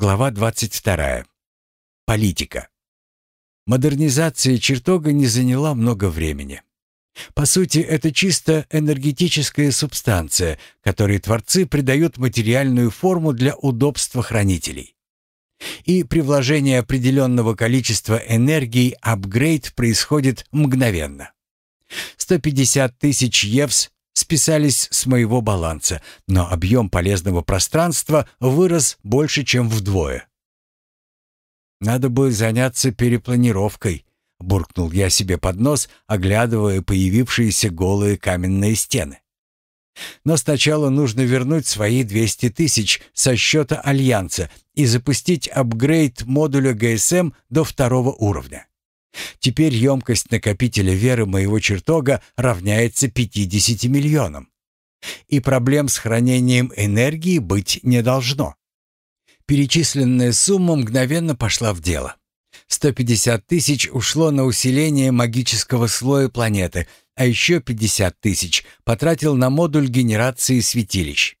Глава 22. Политика. Модернизация чертога не заняла много времени. По сути, это чисто энергетическая субстанция, которой творцы придают материальную форму для удобства хранителей. И при вложении определенного количества энергии апгрейд происходит мгновенно. 150 тысяч евс списались с моего баланса, но объем полезного пространства вырос больше, чем вдвое. «Надо бы заняться перепланировкой», — буркнул я себе под нос, оглядывая появившиеся голые каменные стены. Но сначала нужно вернуть свои 200 тысяч со счета Альянса и запустить апгрейд модуля ГСМ до второго уровня. Теперь емкость накопителя веры моего чертога равняется 50 миллионам. И проблем с хранением энергии быть не должно. Перечисленная сумма мгновенно пошла в дело. 150 тысяч ушло на усиление магического слоя планеты, а еще 50 тысяч потратил на модуль генерации святилищ.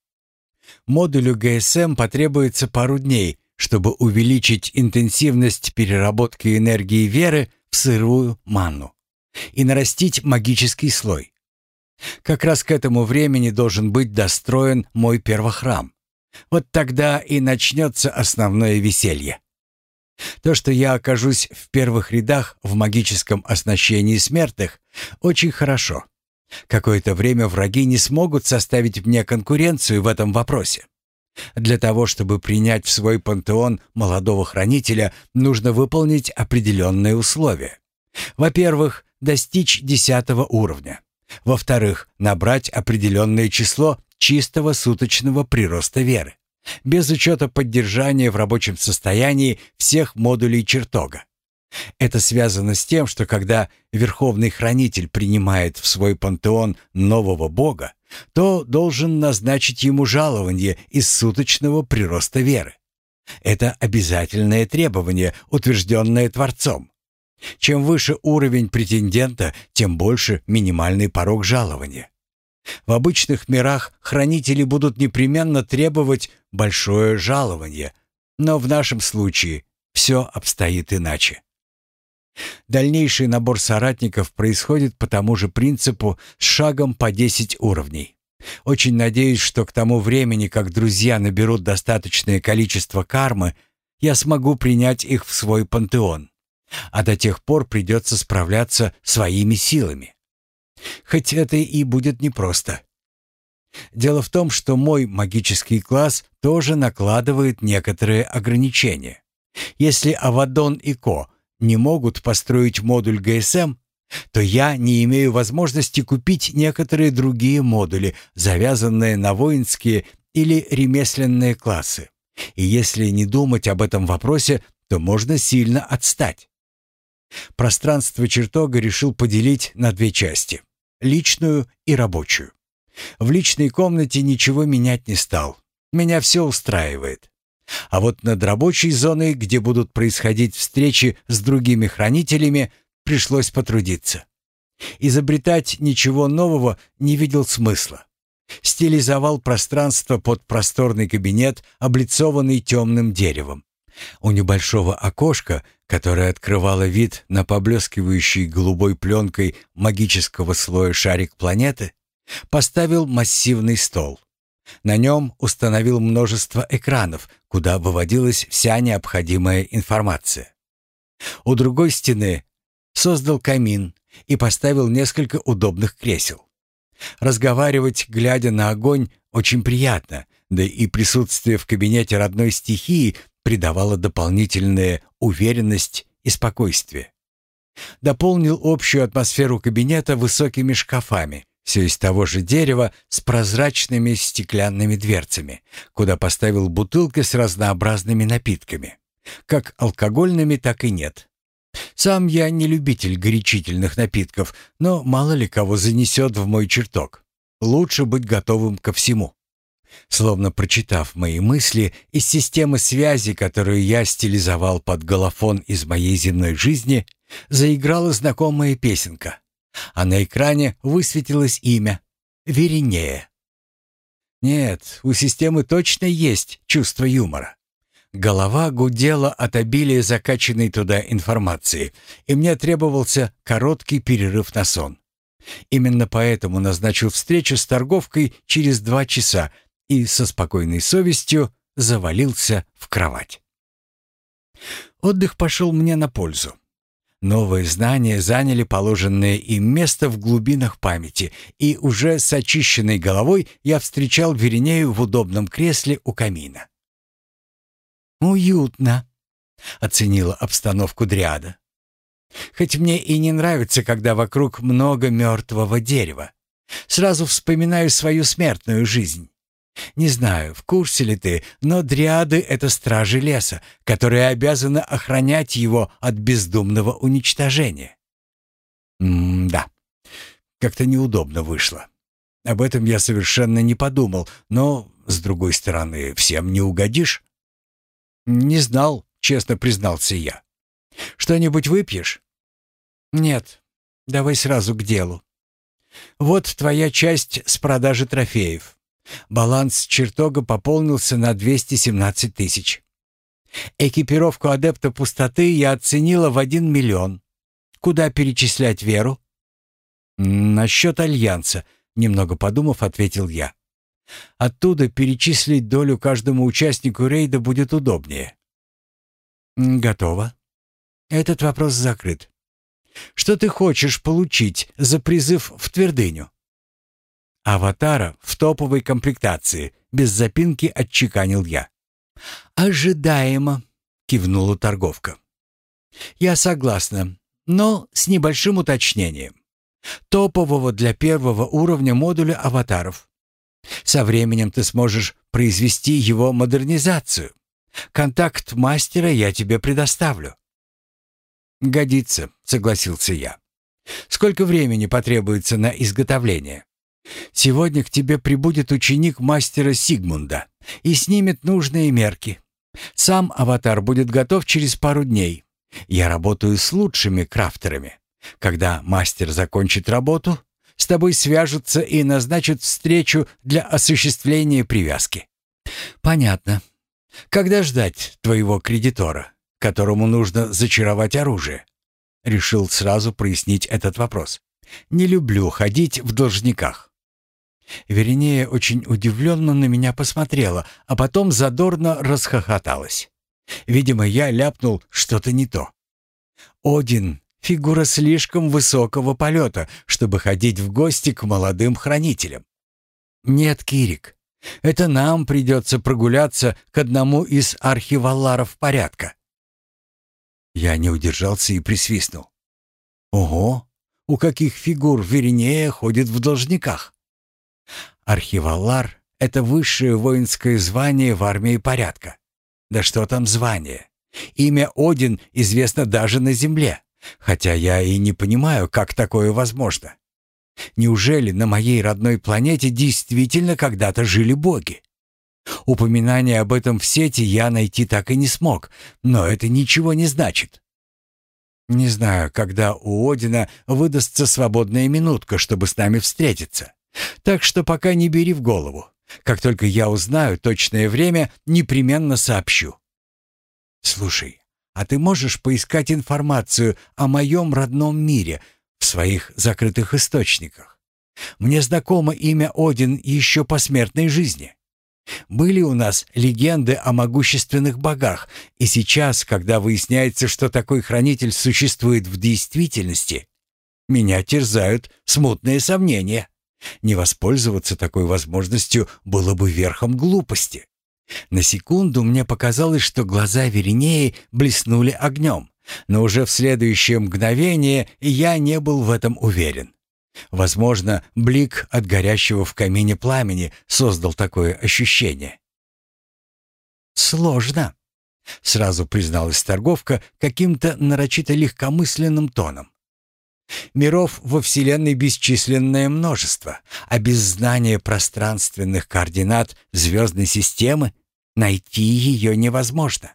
Модулю ГСМ потребуется пару дней, чтобы увеличить интенсивность переработки энергии веры в сырую манну и нарастить магический слой. Как раз к этому времени должен быть достроен мой первохрам. Вот тогда и начнется основное веселье. То, что я окажусь в первых рядах в магическом оснащении смертных, очень хорошо. Какое-то время враги не смогут составить мне конкуренцию в этом вопросе. Для того, чтобы принять в свой пантеон молодого хранителя, нужно выполнить определенные условия. Во-первых, достичь десятого уровня. Во-вторых, набрать определенное число чистого суточного прироста веры, без учета поддержания в рабочем состоянии всех модулей чертога. Это связано с тем, что когда Верховный Хранитель принимает в свой пантеон нового бога, то должен назначить ему жалование из суточного прироста веры. Это обязательное требование, утвержденное Творцом. Чем выше уровень претендента, тем больше минимальный порог жалования. В обычных мирах хранители будут непременно требовать большое жалование, но в нашем случае все обстоит иначе. Дальнейший набор соратников происходит по тому же принципу с шагом по 10 уровней. Очень надеюсь, что к тому времени, как друзья наберут достаточное количество кармы, я смогу принять их в свой пантеон. А до тех пор придется справляться своими силами. Хоть это и будет непросто. Дело в том, что мой магический класс тоже накладывает некоторые ограничения. Если Авадон и Ко не могут построить модуль ГСМ, то я не имею возможности купить некоторые другие модули, завязанные на воинские или ремесленные классы. И если не думать об этом вопросе, то можно сильно отстать. Пространство чертога решил поделить на две части — личную и рабочую. В личной комнате ничего менять не стал. Меня все устраивает. А вот над рабочей зоной, где будут происходить встречи с другими хранителями, пришлось потрудиться. Изобретать ничего нового не видел смысла. Стилизовал пространство под просторный кабинет, облицованный темным деревом. У небольшого окошка, которое открывало вид на поблескивающий голубой пленкой магического слоя шарик планеты, поставил массивный стол. На нем установил множество экранов, куда выводилась вся необходимая информация. У другой стены создал камин и поставил несколько удобных кресел. Разговаривать, глядя на огонь, очень приятно, да и присутствие в кабинете родной стихии придавало дополнительную уверенность и спокойствие. Дополнил общую атмосферу кабинета высокими шкафами, все из того же дерева с прозрачными стеклянными дверцами, куда поставил бутылки с разнообразными напитками, как алкогольными, так и нет. Сам я не любитель горячительных напитков, но мало ли кого занесет в мой чертог. Лучше быть готовым ко всему. Словно прочитав мои мысли, из системы связи, которую я стилизовал под голофон из моей земной жизни, заиграла знакомая песенка а на экране высветилось имя — Веринея. Нет, у системы точно есть чувство юмора. Голова гудела от обилия закачанной туда информации, и мне требовался короткий перерыв на сон. Именно поэтому назначил встречу с торговкой через два часа и со спокойной совестью завалился в кровать. Отдых пошел мне на пользу. Новые знания заняли положенное им место в глубинах памяти, и уже с очищенной головой я встречал Веринею в удобном кресле у камина. «Уютно», — оценила обстановку Дриада. «Хоть мне и не нравится, когда вокруг много мертвого дерева. Сразу вспоминаю свою смертную жизнь. Не знаю, в курсе ли ты, но дриады — это стражи леса, которые обязаны охранять его от бездумного уничтожения. М-да, как-то неудобно вышло. Об этом я совершенно не подумал, но, с другой стороны, всем не угодишь. Не знал, честно признался я. Что-нибудь выпьешь? Нет, давай сразу к делу. Вот твоя часть с продажи трофеев. Баланс чертога пополнился на 217 тысяч. Экипировку адепта пустоты я оценила в 1 миллион. Куда перечислять веру? Насчет альянса, немного подумав, ответил я. Оттуда перечислить долю каждому участнику рейда будет удобнее. Готово. Этот вопрос закрыт. Что ты хочешь получить за призыв в твердыню? Аватара в топовой комплектации, без запинки отчеканил я. «Ожидаемо», — кивнула торговка. «Я согласна, но с небольшим уточнением. Топового для первого уровня модуля аватаров. Со временем ты сможешь произвести его модернизацию. Контакт мастера я тебе предоставлю». «Годится», — согласился я. «Сколько времени потребуется на изготовление?» Сегодня к тебе прибудет ученик мастера Сигмунда и снимет нужные мерки. Сам аватар будет готов через пару дней. Я работаю с лучшими крафтерами. Когда мастер закончит работу, с тобой свяжутся и назначат встречу для осуществления привязки. Понятно. Когда ждать твоего кредитора, которому нужно зачаровать оружие? Решил сразу прояснить этот вопрос. Не люблю ходить в должниках. Веринея очень удивленно на меня посмотрела, а потом задорно расхохоталась. Видимо, я ляпнул что-то не то. Один — фигура слишком высокого полета, чтобы ходить в гости к молодым хранителям. Нет, Кирик, это нам придется прогуляться к одному из архиваларов порядка. Я не удержался и присвистнул. Ого, у каких фигур Веринея ходит в должниках? Архивалар — это высшее воинское звание в армии порядка. Да что там звание? Имя Один известно даже на земле, хотя я и не понимаю, как такое возможно. Неужели на моей родной планете действительно когда-то жили боги? Упоминание об этом в сети я найти так и не смог, но это ничего не значит. Не знаю, когда у Одина выдастся свободная минутка, чтобы с нами встретиться. Так что пока не бери в голову. Как только я узнаю точное время, непременно сообщу. Слушай, а ты можешь поискать информацию о моем родном мире в своих закрытых источниках? Мне знакомо имя Один еще по смертной жизни. Были у нас легенды о могущественных богах, и сейчас, когда выясняется, что такой хранитель существует в действительности, меня терзают смутные сомнения. Не воспользоваться такой возможностью было бы верхом глупости. На секунду мне показалось, что глаза Веринеи блеснули огнем, но уже в следующее мгновение я не был в этом уверен. Возможно, блик от горящего в камине пламени создал такое ощущение. «Сложно», — сразу призналась торговка каким-то нарочито легкомысленным тоном. Миров во Вселенной бесчисленное множество, а без знания пространственных координат звездной системы найти ее невозможно.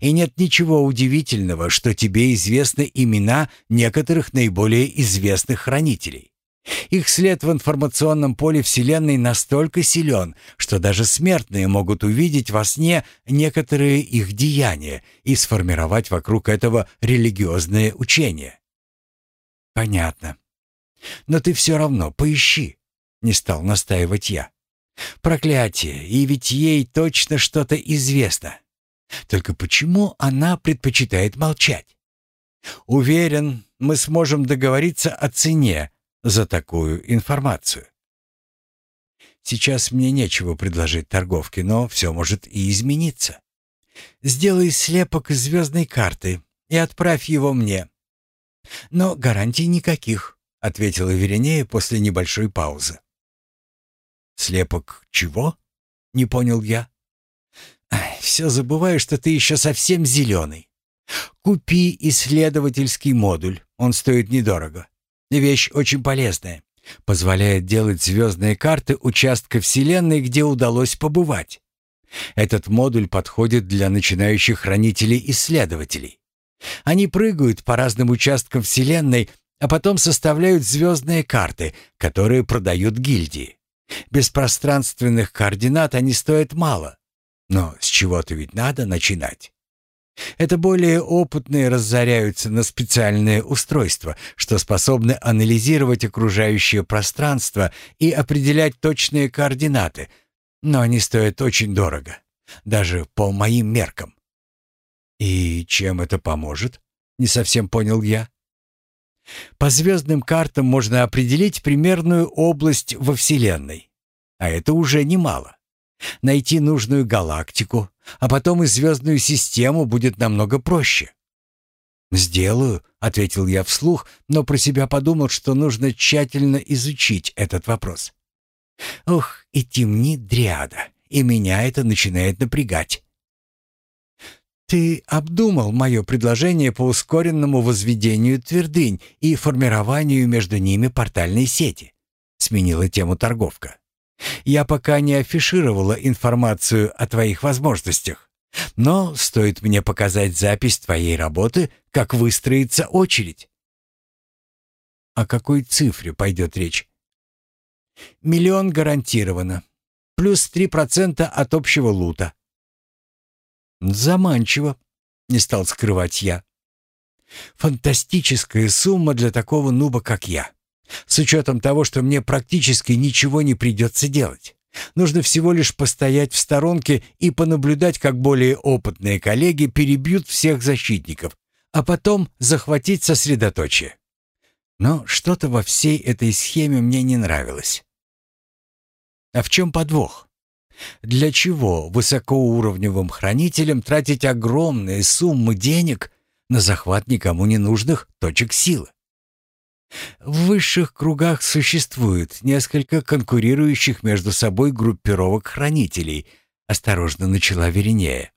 И нет ничего удивительного, что тебе известны имена некоторых наиболее известных хранителей. Их след в информационном поле Вселенной настолько силен, что даже смертные могут увидеть во сне некоторые их деяния и сформировать вокруг этого религиозное учение. Понятно. Но ты все равно поищи, не стал настаивать я. Проклятие, и ведь ей точно что-то известно. Только почему она предпочитает молчать? Уверен, мы сможем договориться о цене за такую информацию. Сейчас мне нечего предложить торговке, но все может и измениться. Сделай слепок звездной карты и отправь его мне. Но гарантий никаких, ответила Веринея после небольшой паузы. Слепок чего? Не понял я. Все забываю, что ты еще совсем зеленый. Купи исследовательский модуль, он стоит недорого. Вещь очень полезная. Позволяет делать звездные карты участка Вселенной, где удалось побывать. Этот модуль подходит для начинающих хранителей-исследователей. Они прыгают по разным участкам Вселенной, а потом составляют звездные карты, которые продают гильдии. Без пространственных координат они стоят мало. Но с чего-то ведь надо начинать. Это более опытные разоряются на специальные устройства, что способны анализировать окружающее пространство и определять точные координаты, но они стоят очень дорого, даже по моим меркам. «И чем это поможет?» — не совсем понял я. По звездным картам можно определить примерную область во Вселенной, а это уже немало. Найти нужную галактику, а потом и звездную систему будет намного проще. «Сделаю», — ответил я вслух, но про себя подумал, что нужно тщательно изучить этот вопрос. «Ох, и темнит дриада, и меня это начинает напрягать». «Ты обдумал мое предложение по ускоренному возведению твердынь и формированию между ними портальной сети?» — сменила тему торговка. Я пока не афишировала информацию о твоих возможностях. Но стоит мне показать запись твоей работы, как выстроится очередь. О какой цифре пойдет речь? Миллион гарантированно. Плюс три процента от общего лута. Заманчиво, не стал скрывать я. Фантастическая сумма для такого нуба, как я. С учетом того, что мне практически ничего не придется делать. Нужно всего лишь постоять в сторонке и понаблюдать, как более опытные коллеги перебьют всех защитников, а потом захватить сосредоточие. Но что-то во всей этой схеме мне не нравилось. А в чем подвох? Для чего высокоуровневым хранителям тратить огромные суммы денег на захват никому не нужных точек силы? В высших кругах существует несколько конкурирующих между собой группировок хранителей, осторожно начала Веринея.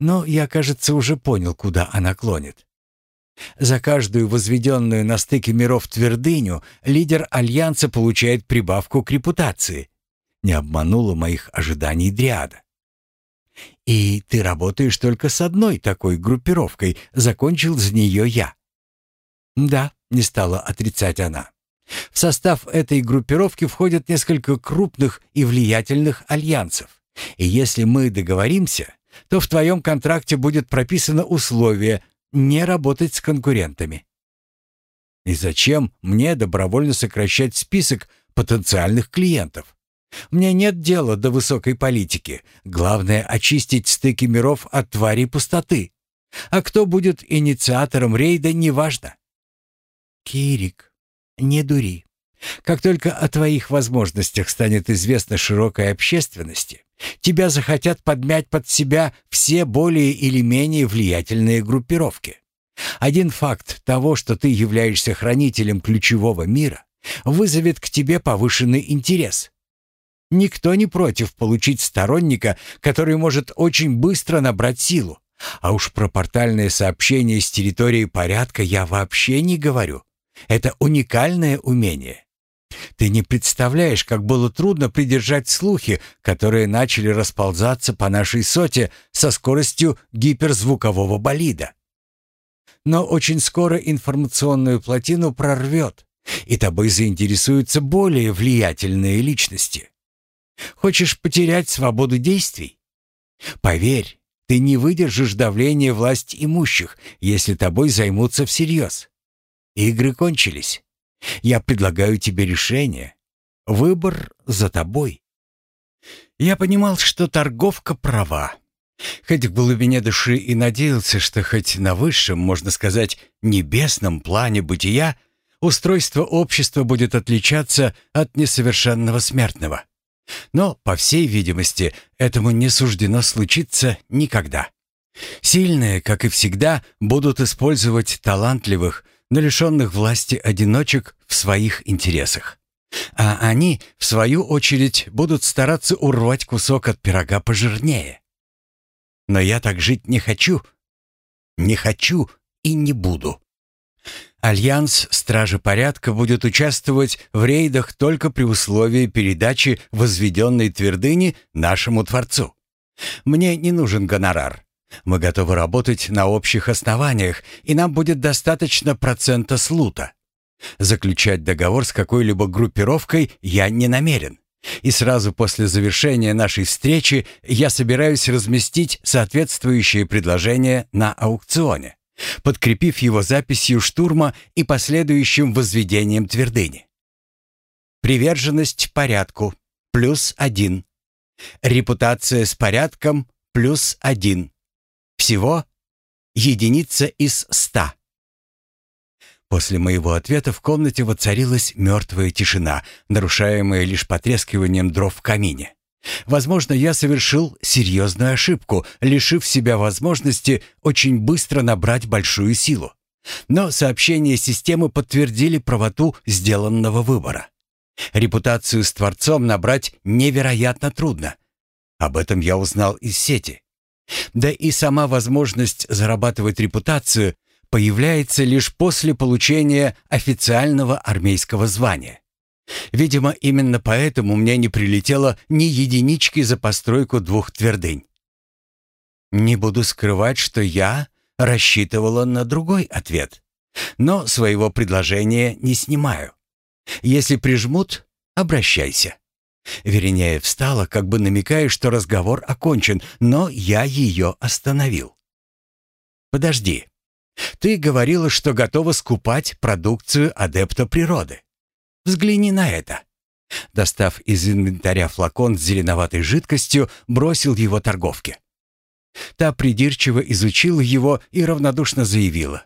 Но я, кажется, уже понял, куда она клонит. За каждую возведенную на стыке миров твердыню лидер Альянса получает прибавку к репутации. Не обманула моих ожиданий Дриада. «И ты работаешь только с одной такой группировкой», — закончил за нее я. «Да», — не стала отрицать она. «В состав этой группировки входят несколько крупных и влиятельных альянсов. И если мы договоримся, то в твоем контракте будет прописано условие не работать с конкурентами». «И зачем мне добровольно сокращать список потенциальных клиентов?» Мне нет дела до высокой политики. Главное — очистить стыки миров от тварей пустоты. А кто будет инициатором рейда, неважно. Кирик, не дури. Как только о твоих возможностях станет известно широкой общественности, тебя захотят подмять под себя все более или менее влиятельные группировки. Один факт того, что ты являешься хранителем ключевого мира, вызовет к тебе повышенный интерес. Никто не против получить сторонника, который может очень быстро набрать силу. А уж про портальное сообщение с территории порядка я вообще не говорю. Это уникальное умение. Ты не представляешь, как было трудно придержать слухи, которые начали расползаться по нашей соте со скоростью гиперзвукового болида. Но очень скоро информационную плотину прорвет, и тобой заинтересуются более влиятельные личности. Хочешь потерять свободу действий? Поверь, ты не выдержишь давления власть имущих, если тобой займутся всерьез. Игры кончились. Я предлагаю тебе решение. Выбор за тобой. Я понимал, что торговка права. Хоть в глубине души и надеялся, что хоть на высшем, можно сказать, небесном плане бытия устройство общества будет отличаться от несовершенного смертного. Но, по всей видимости, этому не суждено случиться никогда. Сильные, как и всегда, будут использовать талантливых, но лишенных власти одиночек в своих интересах. А они, в свою очередь, будут стараться урвать кусок от пирога пожирнее. Но я так жить не хочу. Не хочу и не буду. Альянс Стражи Порядка будет участвовать в рейдах только при условии передачи возведенной твердыни нашему Творцу. Мне не нужен гонорар. Мы готовы работать на общих основаниях, и нам будет достаточно процента с лута. Заключать договор с какой-либо группировкой я не намерен. И сразу после завершения нашей встречи я собираюсь разместить соответствующее предложение на аукционе, подкрепив его записью штурма и последующим возведением твердыни. Приверженность порядку – плюс один. Репутация с порядком – плюс один. Всего – единица из ста. После моего ответа в комнате воцарилась мертвая тишина, нарушаемая лишь потрескиванием дров в камине. Возможно, я совершил серьезную ошибку, лишив себя возможности очень быстро набрать большую силу. Но сообщения системы подтвердили правоту сделанного выбора. Репутацию с Творцом набрать невероятно трудно. Об этом я узнал из сети. Да и сама возможность зарабатывать репутацию появляется лишь после получения официального армейского звания. Видимо, именно поэтому мне не прилетело ни единички за постройку двух твердынь. Не буду скрывать, что я рассчитывала на другой ответ, но своего предложения не снимаю. Если прижмут, обращайся. Веринея встала, как бы намекая, что разговор окончен, но я ее остановил. «Подожди. Ты говорила, что готова скупать продукцию адепта природы. Взгляни на это». Достав из инвентаря флакон с зеленоватой жидкостью, бросил его торговке. Та придирчиво изучила его и равнодушно заявила.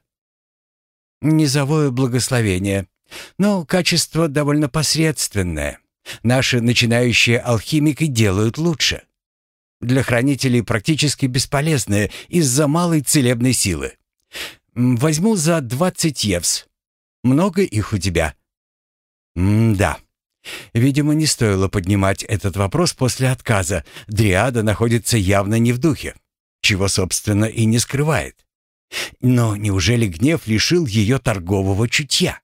«Низовое благословение, но качество довольно посредственное. Наши начинающие алхимики делают лучше. Для хранителей практически бесполезное из-за малой целебной силы. Возьму за двадцать евс. Много их у тебя?» М-да. Видимо, не стоило поднимать этот вопрос после отказа. Дриада находится явно не в духе, чего, собственно, и не скрывает. Но неужели гнев лишил ее торгового чутья?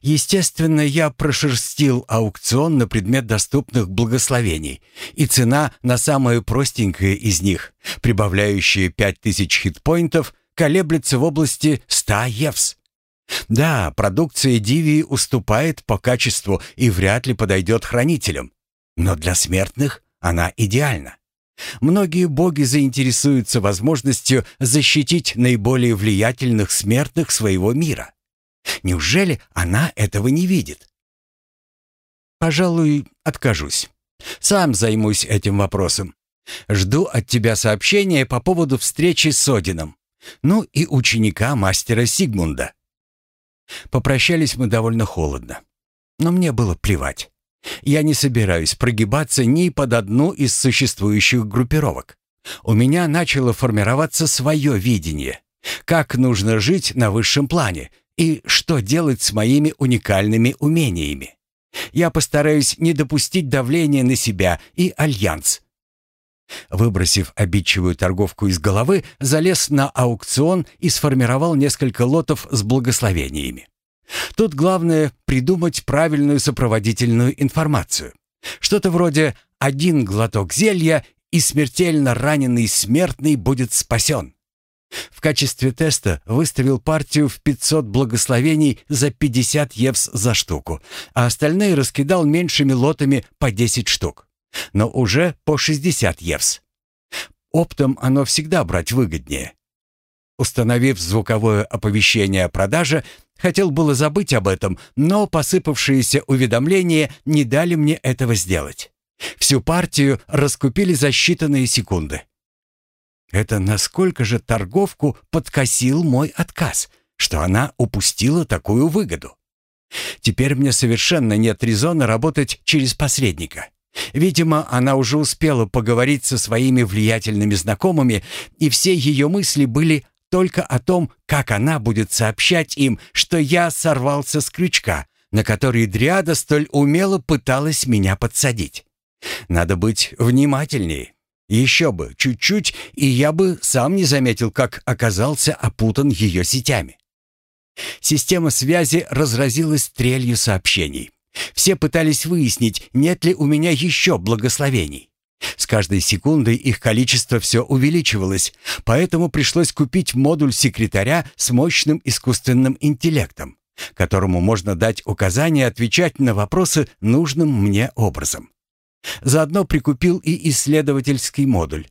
Естественно, я прошерстил аукцион на предмет доступных благословений, и цена на самое простенькое из них, прибавляющая 5000 хитпоинтов, колеблется в области 100 евс. Да, продукция Дивии уступает по качеству и вряд ли подойдет хранителям, но для смертных она идеальна. Многие боги заинтересуются возможностью защитить наиболее влиятельных смертных своего мира. Неужели она этого не видит? Пожалуй, откажусь. Сам займусь этим вопросом. Жду от тебя сообщения по поводу встречи с Одином. Ну и ученика мастера Сигмунда. Попрощались мы довольно холодно. Но мне было плевать. Я не собираюсь прогибаться ни под одну из существующих группировок. У меня начало формироваться свое видение. Как нужно жить на высшем плане и что делать с моими уникальными умениями. Я постараюсь не допустить давления на себя и альянс. Выбросив обидчивую торговку из головы, залез на аукцион и сформировал несколько лотов с благословениями. Тут главное придумать правильную сопроводительную информацию. Что-то вроде «один глоток зелья, и смертельно раненый смертный будет спасен». В качестве теста выставил партию в 500 благословений за 50 евс за штуку, а остальные раскидал меньшими лотами по 10 штук, но уже по 60 евс. Оптом оно всегда брать выгоднее. Установив звуковое оповещение о продаже, хотел было забыть об этом, но посыпавшиеся уведомления не дали мне этого сделать. Всю партию раскупили за считанные секунды. Это насколько же торговку подкосил мой отказ, что она упустила такую выгоду. Теперь мне совершенно нет резона работать через посредника. Видимо, она уже успела поговорить со своими влиятельными знакомыми, и все ее мысли были только о том, как она будет сообщать им, что я сорвался с крючка, на который Дриада столь умело пыталась меня подсадить. Надо быть внимательнее. Еще бы, чуть-чуть, и я бы сам не заметил, как оказался опутан ее сетями. Система связи разразилась трелью сообщений. Все пытались выяснить, нет ли у меня еще благословений. С каждой секундой их количество все увеличивалось, поэтому пришлось купить модуль секретаря с мощным искусственным интеллектом, которому можно дать указание отвечать на вопросы нужным мне образом. Заодно прикупил и исследовательский модуль.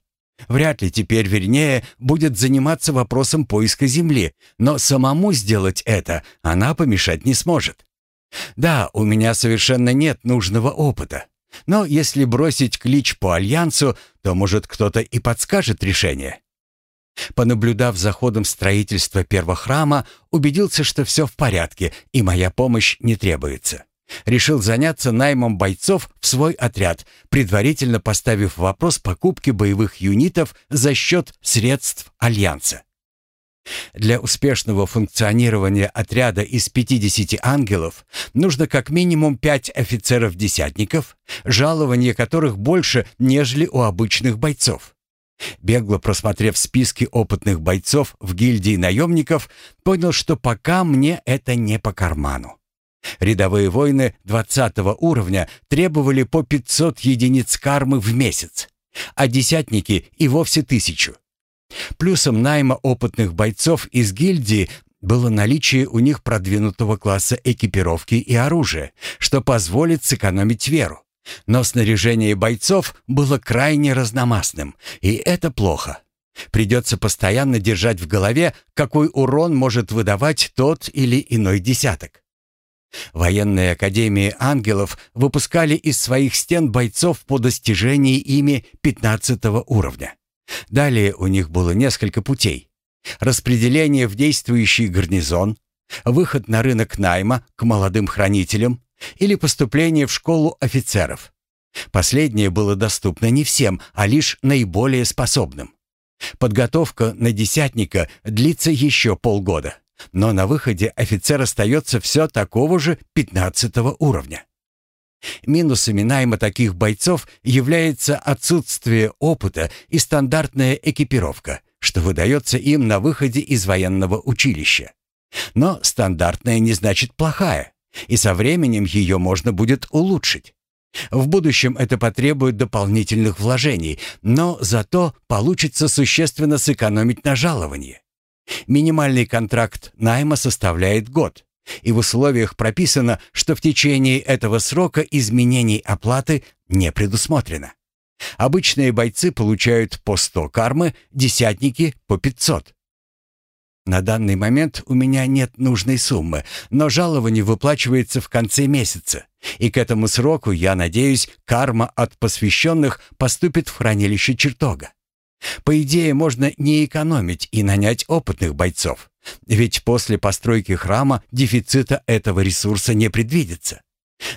Вряд ли теперь вернее будет заниматься вопросом поиска Земли, но самому сделать это она помешать не сможет. Да, у меня совершенно нет нужного опыта. Но если бросить клич по Альянсу, то, может, кто-то и подскажет решение. Понаблюдав за ходом строительства первого храма, убедился, что все в порядке и моя помощь не требуется. Решил заняться наймом бойцов в свой отряд, предварительно поставив вопрос покупки боевых юнитов за счет средств Альянса. Для успешного функционирования отряда из 50 ангелов нужно как минимум 5 офицеров-десятников, жалование которых больше, нежели у обычных бойцов. Бегло просмотрев списки опытных бойцов в гильдии наемников, понял, что пока мне это не по карману. Рядовые воины 20 уровня требовали по 500 единиц кармы в месяц, а десятники и вовсе тысячу. Плюсом найма опытных бойцов из гильдии было наличие у них продвинутого класса экипировки и оружия, что позволит сэкономить веру. Но снаряжение бойцов было крайне разномастным, и это плохо. Придется постоянно держать в голове, какой урон может выдавать тот или иной десяток. Военные академии ангелов выпускали из своих стен бойцов по достижении ими 15 уровня. Далее у них было несколько путей. Распределение в действующий гарнизон, выход на рынок найма к молодым хранителям или поступление в школу офицеров. Последнее было доступно не всем, а лишь наиболее способным. Подготовка на десятника длится еще полгода, но на выходе офицер остается все такого же 15 уровня. Минусами найма таких бойцов является отсутствие опыта и стандартная экипировка, что выдается им на выходе из военного училища. Но стандартная не значит плохая, и со временем ее можно будет улучшить. В будущем это потребует дополнительных вложений, но зато получится существенно сэкономить на жаловании. Минимальный контракт найма составляет год, и в условиях прописано, что в течение этого срока изменений оплаты не предусмотрено. Обычные бойцы получают по 100 кармы, десятники — по 500. На данный момент у меня нет нужной суммы, но жалование выплачивается в конце месяца, и к этому сроку, я надеюсь, карма от посвященных поступит в хранилище чертога. По идее, можно не экономить и нанять опытных бойцов. Ведь после постройки храма дефицита этого ресурса не предвидится.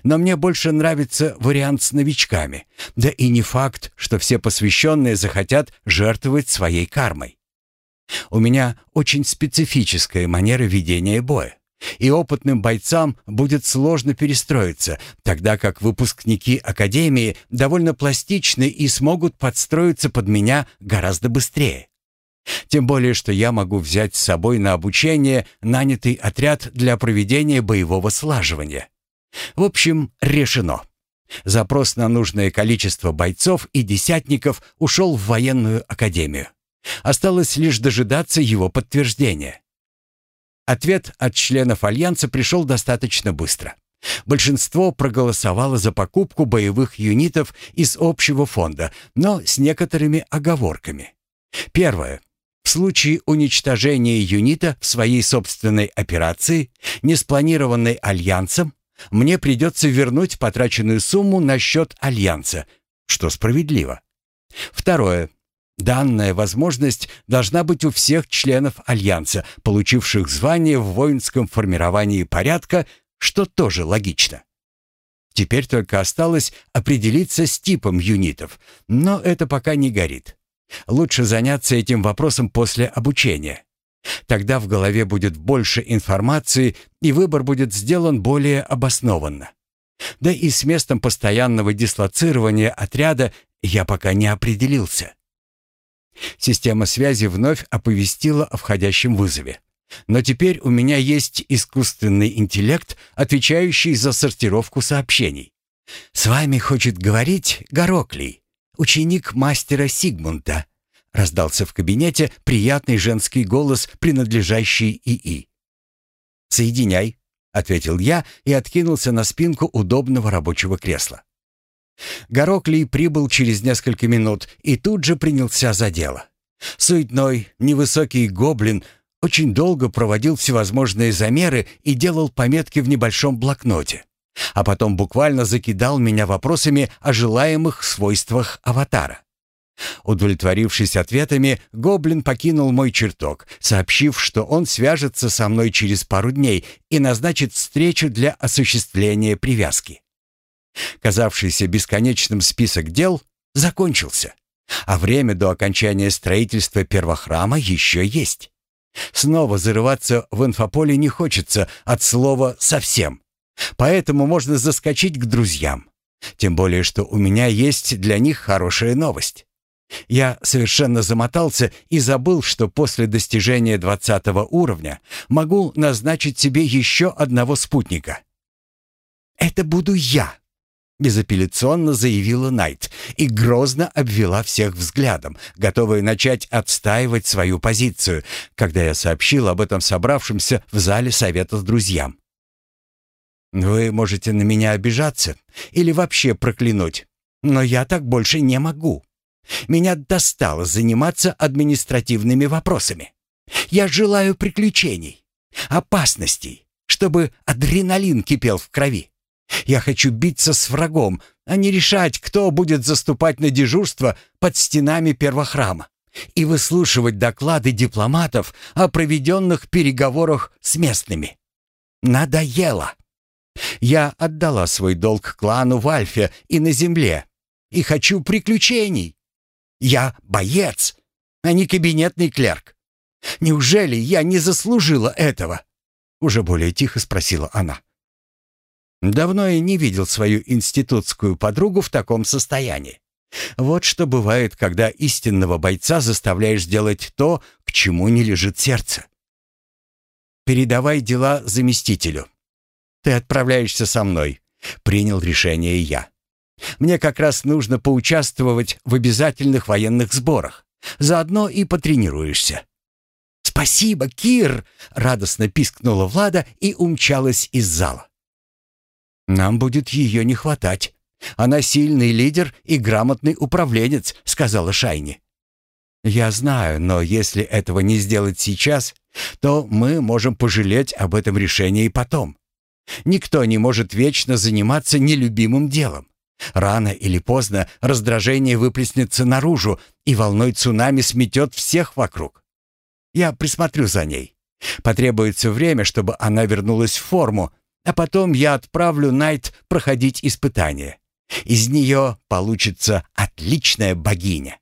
Но мне больше нравится вариант с новичками. Да и не факт, что все посвященные захотят жертвовать своей кармой. У меня очень специфическая манера ведения боя. И опытным бойцам будет сложно перестроиться, тогда как выпускники Академии довольно пластичны и смогут подстроиться под меня гораздо быстрее. Тем более, что я могу взять с собой на обучение нанятый отряд для проведения боевого слаживания. В общем, решено. Запрос на нужное количество бойцов и десятников ушел в военную академию. Осталось лишь дожидаться его подтверждения. Ответ от членов Альянса пришел достаточно быстро. Большинство проголосовало за покупку боевых юнитов из общего фонда, но с некоторыми оговорками. Первое. В случае уничтожения юнита в своей собственной операции, не спланированной Альянсом, мне придется вернуть потраченную сумму на счет Альянса, что справедливо. Второе. Данная возможность должна быть у всех членов Альянса, получивших звание в воинском формировании порядка, что тоже логично. Теперь только осталось определиться с типом юнитов, но это пока не горит. Лучше заняться этим вопросом после обучения. Тогда в голове будет больше информации, и выбор будет сделан более обоснованно. Да и с местом постоянного дислоцирования отряда я пока не определился. Система связи вновь оповестила о входящем вызове. Но теперь у меня есть искусственный интеллект, отвечающий за сортировку сообщений. «С вами хочет говорить Гороклий, ученик мастера Сигмунда», раздался в кабинете приятный женский голос, принадлежащий ИИ. «Соединяй», — ответил я и откинулся на спинку удобного рабочего кресла. Гороклий прибыл через несколько минут и тут же принялся за дело. Суетной, невысокий гоблин очень долго проводил всевозможные замеры и делал пометки в небольшом блокноте. А потом буквально закидал меня вопросами о желаемых свойствах аватара. Удовлетворившись ответами, гоблин покинул мой чертог, сообщив, что он свяжется со мной через пару дней и назначит встречу для осуществления привязки. Казавшийся бесконечным список дел закончился, а время до окончания строительства первохрама еще есть. Снова зарываться в инфополе не хочется от слова «совсем». Поэтому можно заскочить к друзьям. Тем более, что у меня есть для них хорошая новость. Я совершенно замотался и забыл, что после достижения двадцатого уровня могу назначить себе еще одного спутника. «Это буду я», безапелляционно заявила Найт и грозно обвела всех взглядом, готовая начать отстаивать свою позицию, когда я сообщил об этом собравшимся в зале совета с друзьям. «Вы можете на меня обижаться или вообще проклянуть, но я так больше не могу. Меня достало заниматься административными вопросами. Я желаю приключений, опасностей, чтобы адреналин кипел в крови. Я хочу биться с врагом, а не решать, кто будет заступать на дежурство под стенами первохрама и выслушивать доклады дипломатов о проведенных переговорах с местными. Надоело. Я отдала свой долг клану в Альфе и на земле и хочу приключений. Я боец, а не кабинетный клерк. Неужели я не заслужила этого? Уже более тихо спросила она. Давно я не видел свою институтскую подругу в таком состоянии. Вот что бывает, когда истинного бойца заставляешь делать то, к чему не лежит сердце. «Передавай дела заместителю. Ты отправляешься со мной», — принял решение я. «Мне как раз нужно поучаствовать в обязательных военных сборах. Заодно и потренируешься». «Спасибо, Кир!» — радостно пискнула Влада и умчалась из зала. «Нам будет ее не хватать. Она сильный лидер и грамотный управленец», — сказала Шайни. «Я знаю, но если этого не сделать сейчас, то мы можем пожалеть об этом решении потом. Никто не может вечно заниматься нелюбимым делом. Рано или поздно раздражение выплеснется наружу, и волной цунами сметет всех вокруг. Я присмотрю за ней. Потребуется время, чтобы она вернулась в форму, а потом я отправлю Найт проходить испытание. Из нее получится отличная богиня.